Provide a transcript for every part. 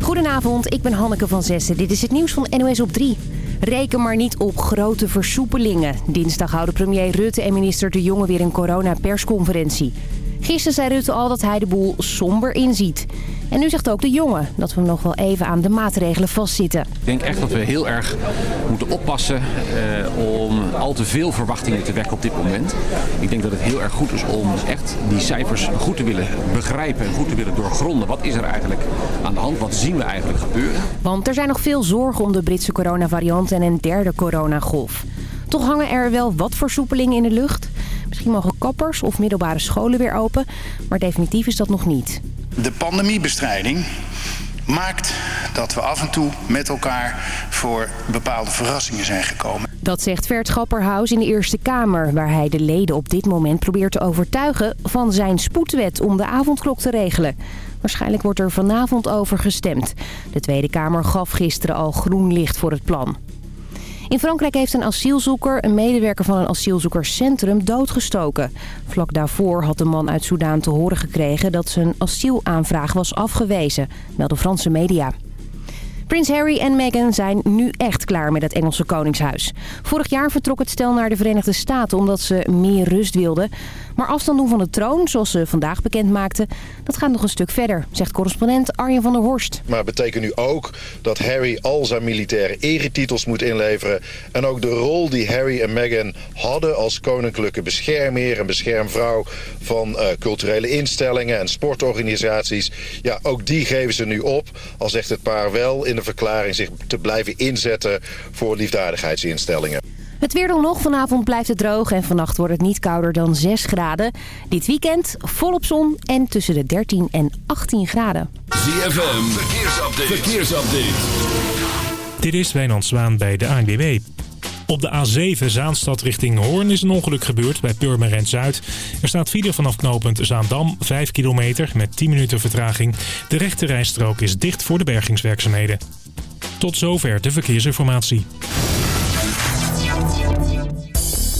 Goedenavond, ik ben Hanneke van Zessen. Dit is het nieuws van NOS op 3. Reken maar niet op grote versoepelingen. Dinsdag houden premier Rutte en minister De Jonge weer een corona-persconferentie. Gisteren zei Rutte al dat hij de boel somber inziet. En nu zegt ook de jongen dat we nog wel even aan de maatregelen vastzitten. Ik denk echt dat we heel erg moeten oppassen eh, om al te veel verwachtingen te wekken op dit moment. Ik denk dat het heel erg goed is om echt die cijfers goed te willen begrijpen en goed te willen doorgronden. Wat is er eigenlijk aan de hand? Wat zien we eigenlijk gebeuren? Want er zijn nog veel zorgen om de Britse coronavariant en een derde coronagolf. Toch hangen er wel wat versoepelingen in de lucht. Misschien mogen kappers of middelbare scholen weer open, maar definitief is dat nog niet. De pandemiebestrijding maakt dat we af en toe met elkaar voor bepaalde verrassingen zijn gekomen. Dat zegt Vert Schapperhaus in de Eerste Kamer... waar hij de leden op dit moment probeert te overtuigen van zijn spoedwet om de avondklok te regelen. Waarschijnlijk wordt er vanavond over gestemd. De Tweede Kamer gaf gisteren al groen licht voor het plan. In Frankrijk heeft een asielzoeker een medewerker van een asielzoekerscentrum doodgestoken. Vlak daarvoor had de man uit Soudaan te horen gekregen dat zijn asielaanvraag was afgewezen, melden Franse media. Prins Harry en Meghan zijn nu echt klaar met het Engelse Koningshuis. Vorig jaar vertrok het stel naar de Verenigde Staten omdat ze meer rust wilden. Maar afstand doen van de troon, zoals ze vandaag bekend maakten, dat gaat nog een stuk verder, zegt correspondent Arjen van der Horst. Maar het betekent nu ook dat Harry al zijn militaire eretitels moet inleveren. En ook de rol die Harry en Meghan hadden als koninklijke beschermheer en beschermvrouw van uh, culturele instellingen en sportorganisaties. Ja, ook die geven ze nu op, al zegt het paar wel in de verklaring zich te blijven inzetten voor liefdadigheidsinstellingen. Het weer dan nog. Vanavond blijft het droog en vannacht wordt het niet kouder dan 6 graden. Dit weekend volop zon en tussen de 13 en 18 graden. ZFM, verkeersupdate. verkeersupdate. Dit is Wijnand Zwaan bij de ANWB. Op de A7 Zaanstad richting Hoorn is een ongeluk gebeurd bij Purmerend Zuid. Er staat file vanaf knooppunt Zaandam, 5 kilometer met 10 minuten vertraging. De rechte rijstrook is dicht voor de bergingswerkzaamheden. Tot zover de verkeersinformatie.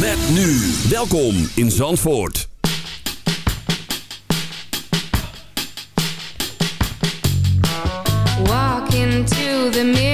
Met nu. Welkom in Zandvoort. Walk into the mirror.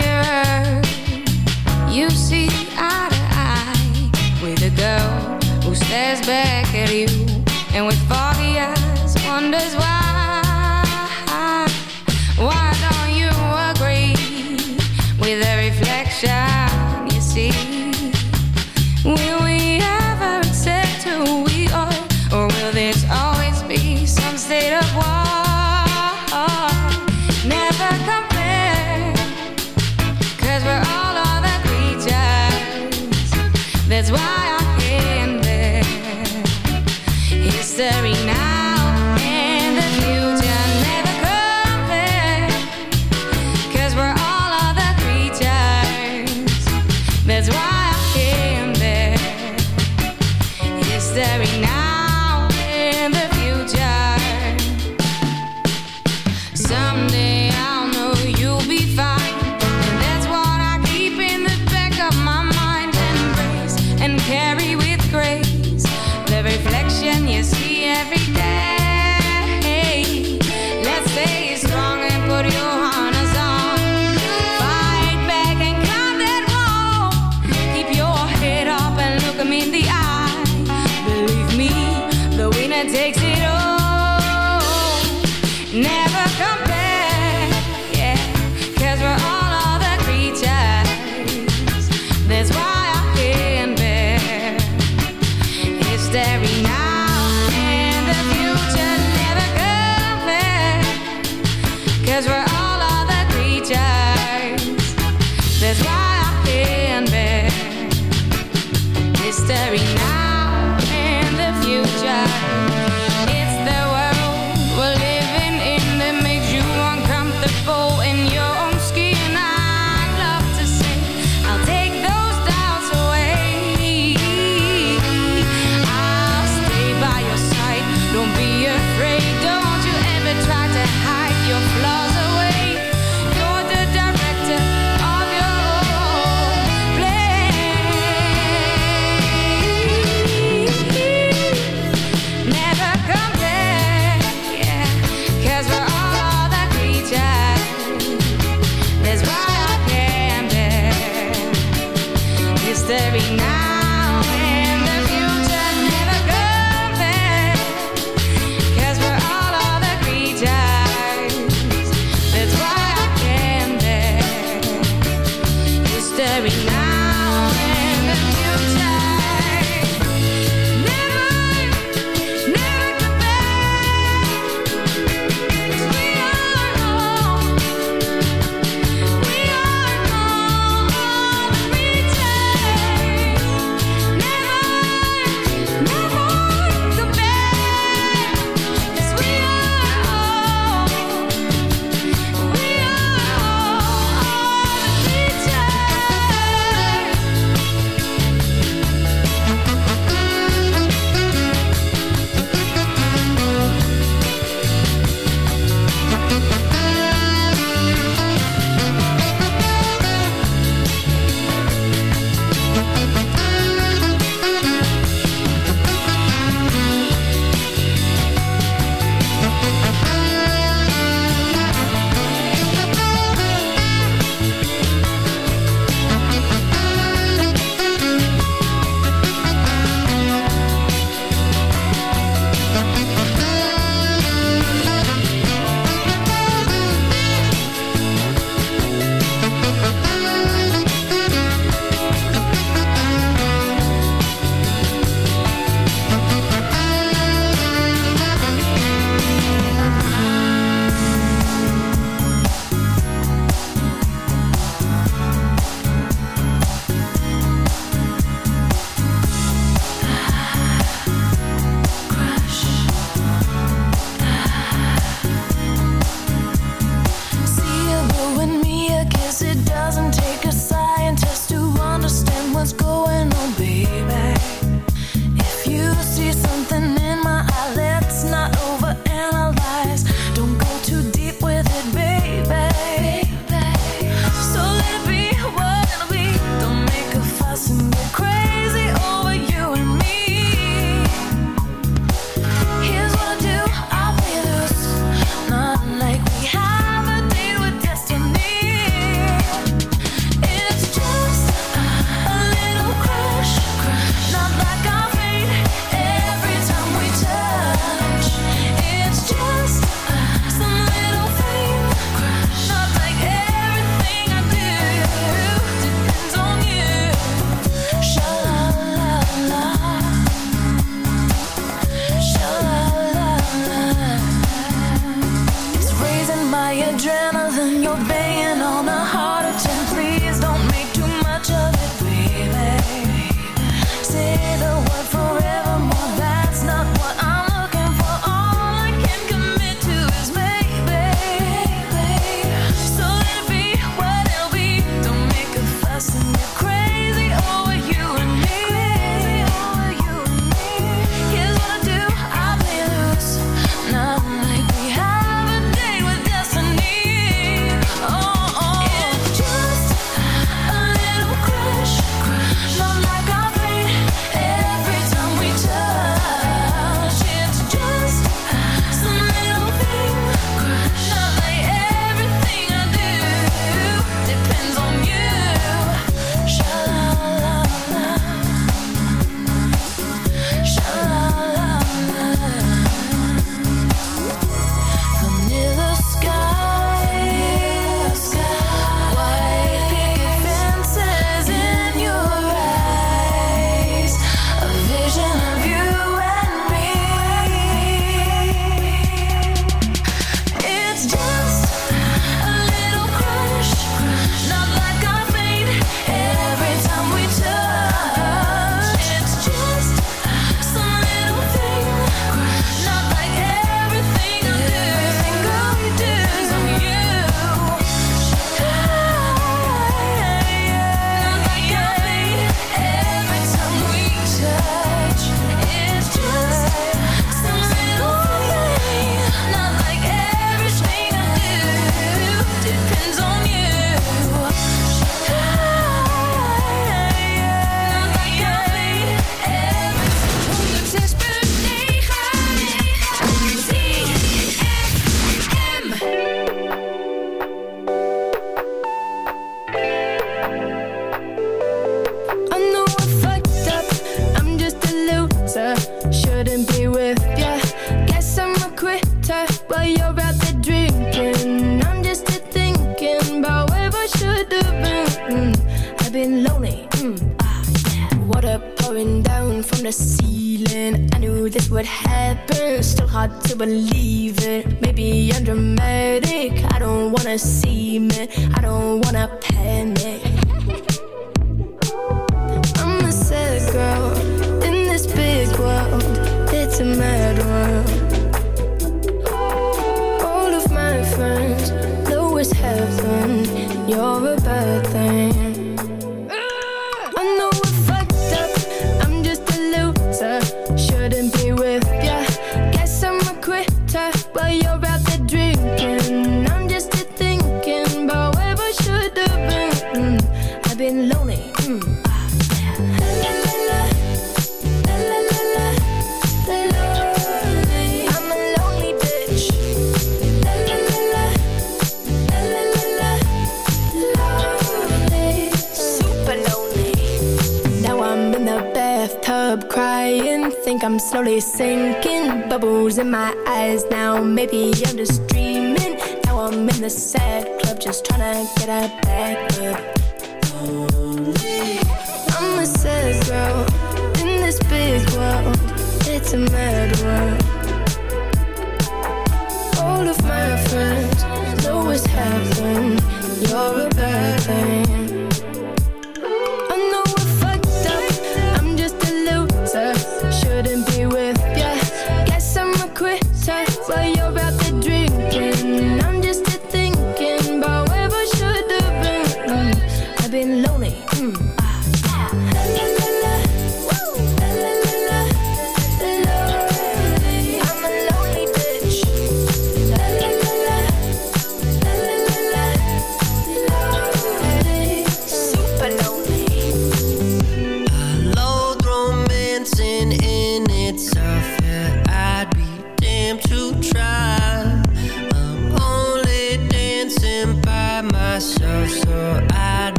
A mad world.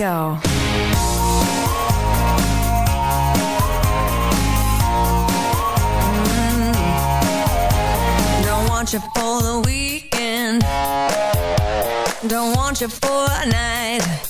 Go. Mm-hmm. Don't want you for the weekend. Don't want you for a night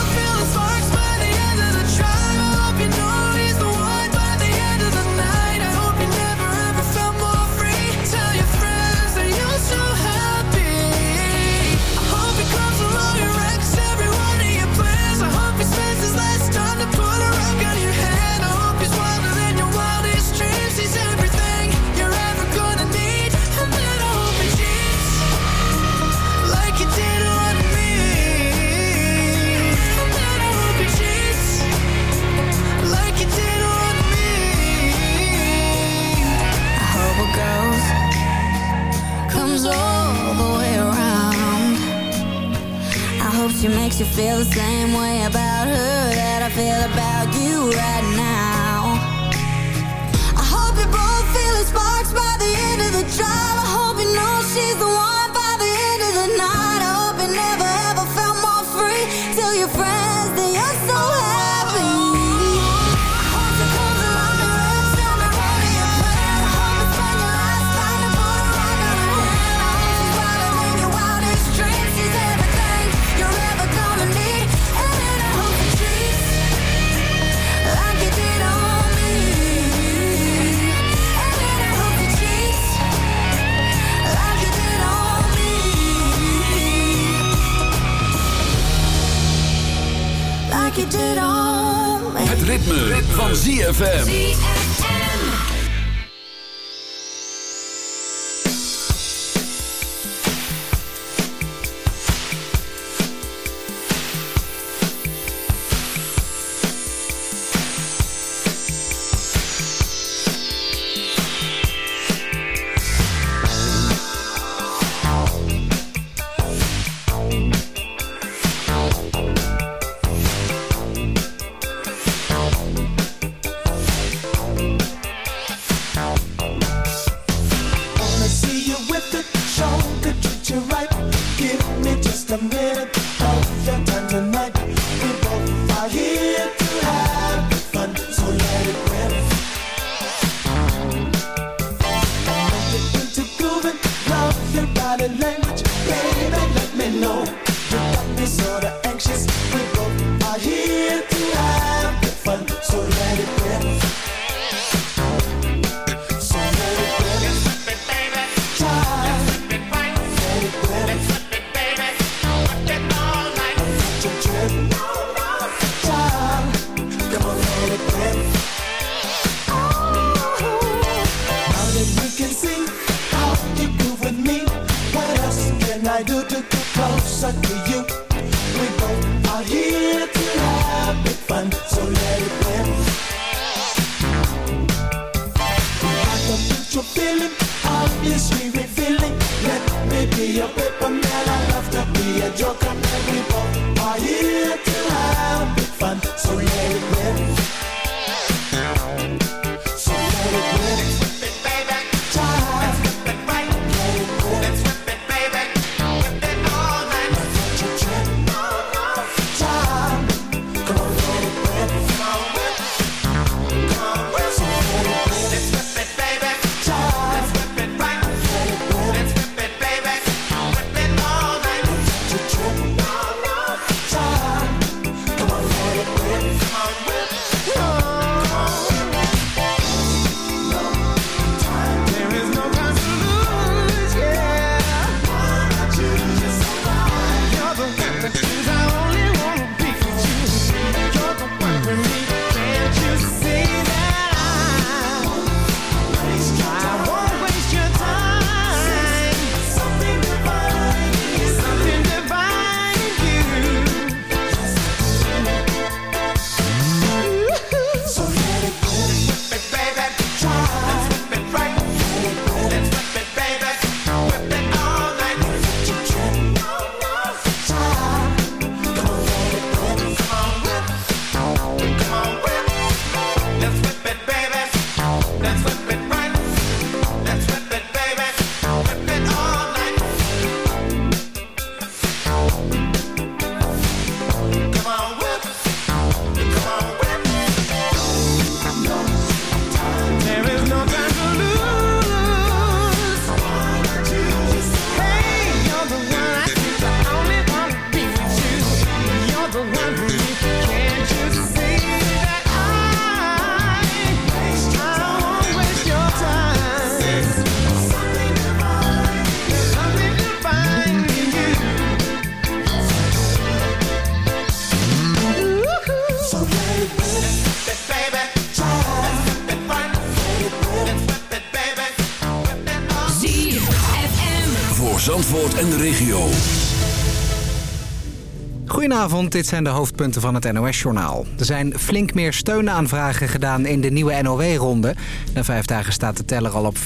Goedenavond, dit zijn de hoofdpunten van het NOS-journaal. Er zijn flink meer steunaanvragen gedaan in de nieuwe NOW-ronde. Na vijf dagen staat de teller al op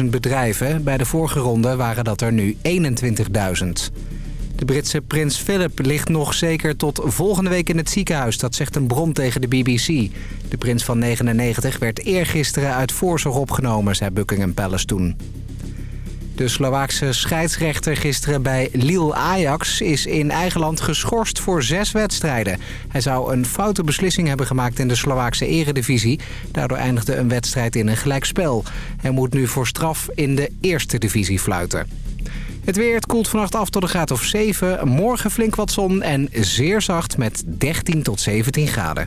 34.000 bedrijven. Bij de vorige ronde waren dat er nu 21.000. De Britse prins Philip ligt nog zeker tot volgende week in het ziekenhuis. Dat zegt een bron tegen de BBC. De prins van 99 werd eergisteren uit voorzorg opgenomen, zei Buckingham Palace toen. De Slovaakse scheidsrechter gisteren bij Lille Ajax is in eigen land geschorst voor zes wedstrijden. Hij zou een foute beslissing hebben gemaakt in de Slovaakse eredivisie. Daardoor eindigde een wedstrijd in een gelijkspel. Hij moet nu voor straf in de eerste divisie fluiten. Het weer koelt vannacht af tot een graad of 7. Morgen flink wat zon en zeer zacht met 13 tot 17 graden.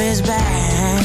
Love is bad.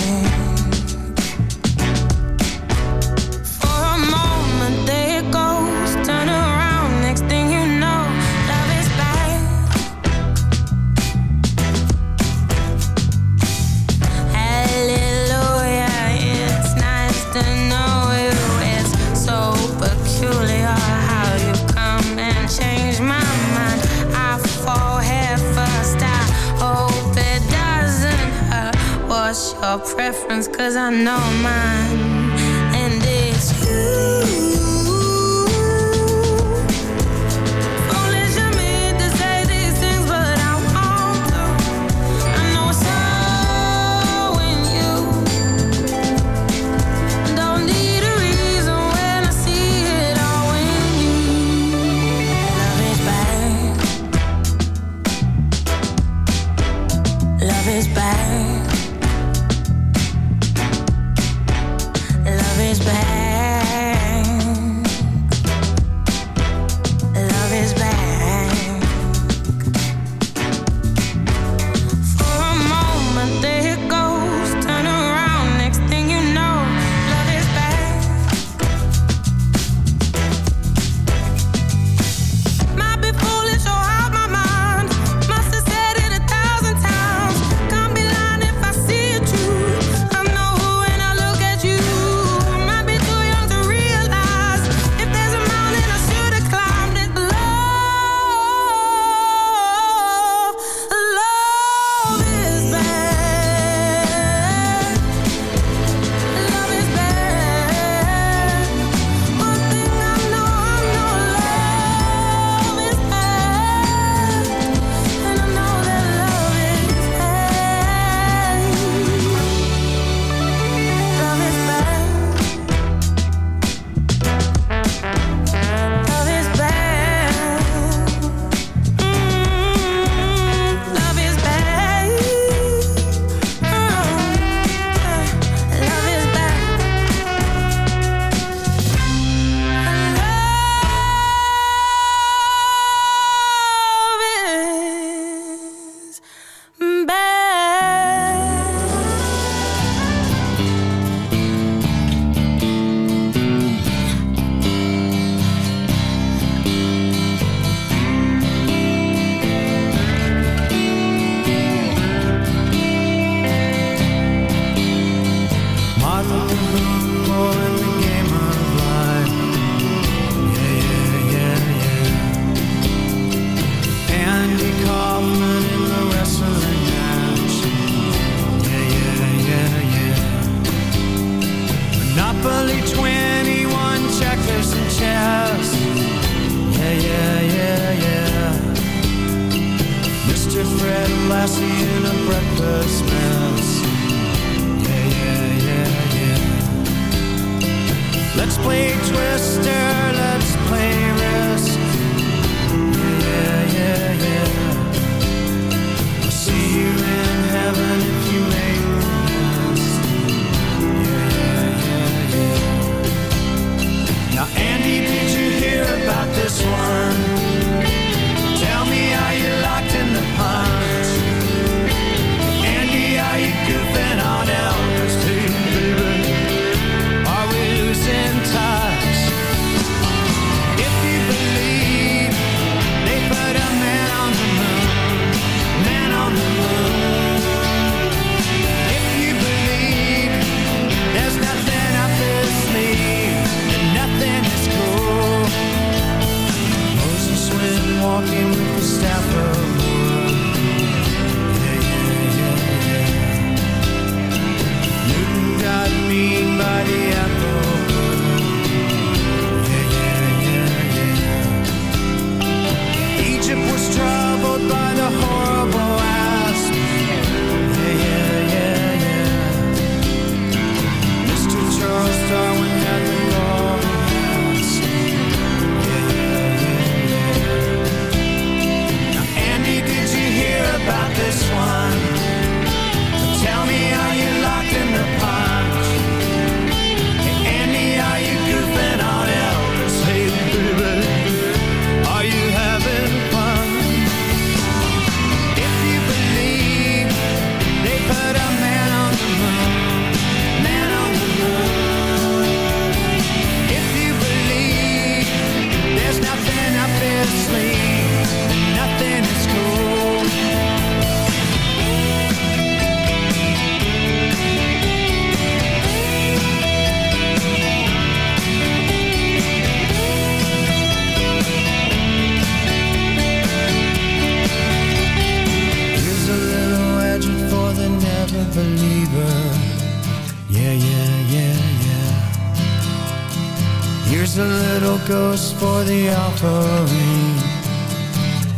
little ghost for the offering.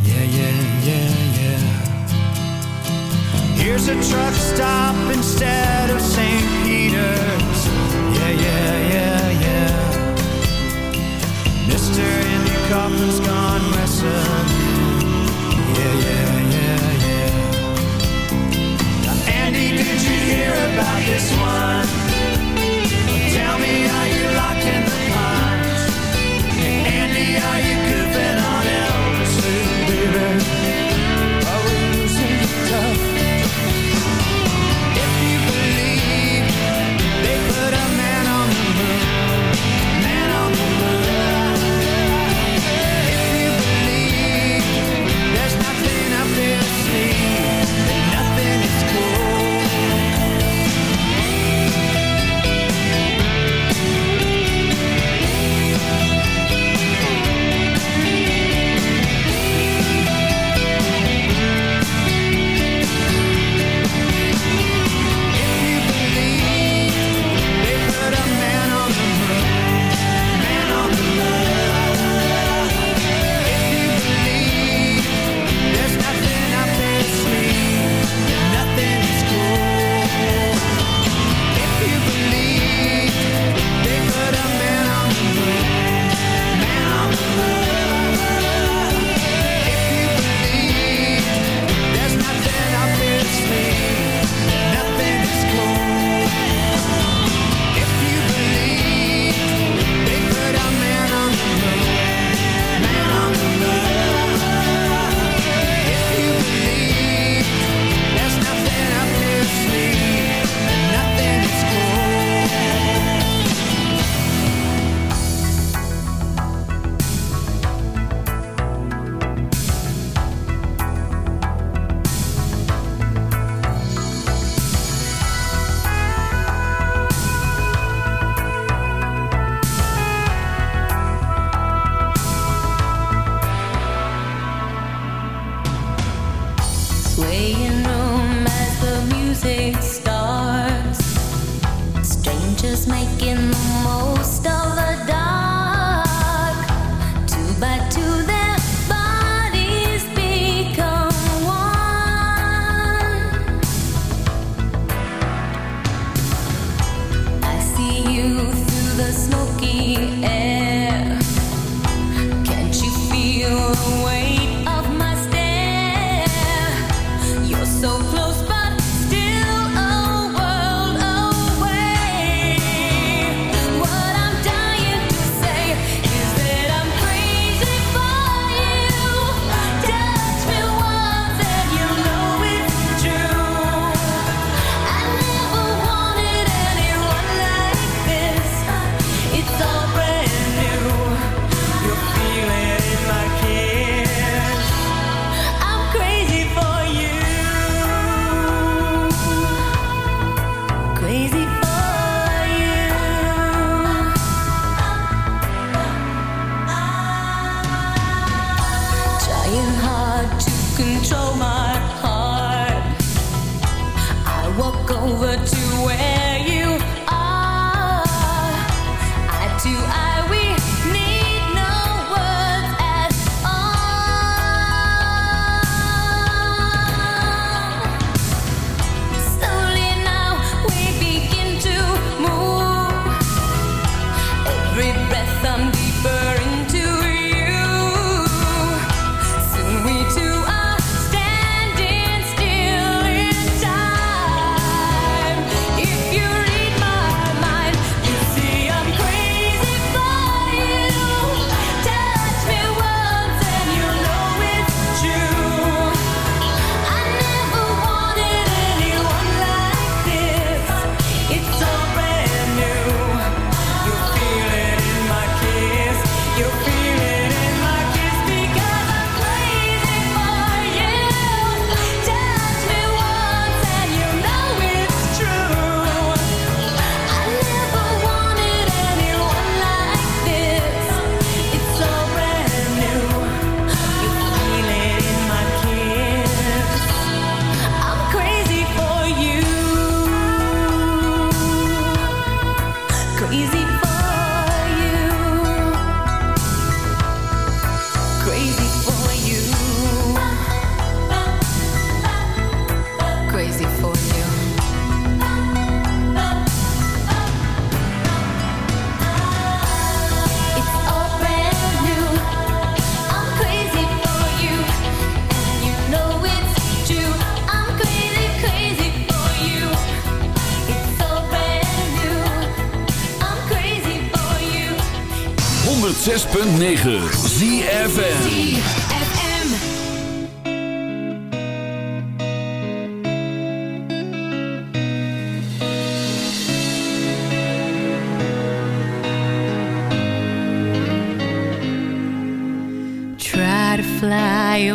Yeah, yeah, yeah, yeah. Here's a truck stop instead of St. Peter's. Yeah, yeah, yeah, yeah. Mister Andy Kaufman's gone messing. Yeah, yeah, yeah, yeah. Now, Andy, did you hear about this one?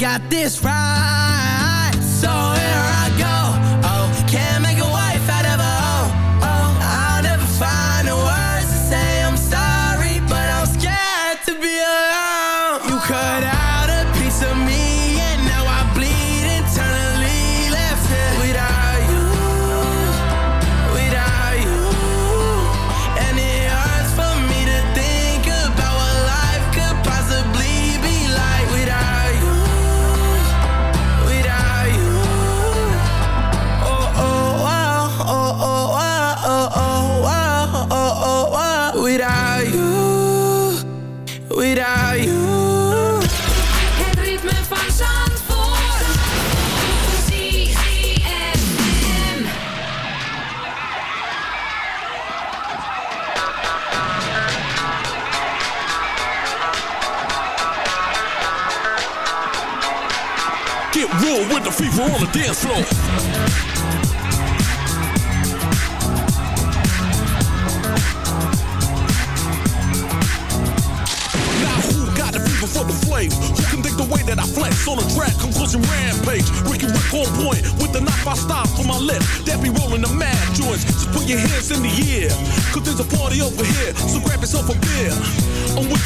got this right.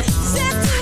Zet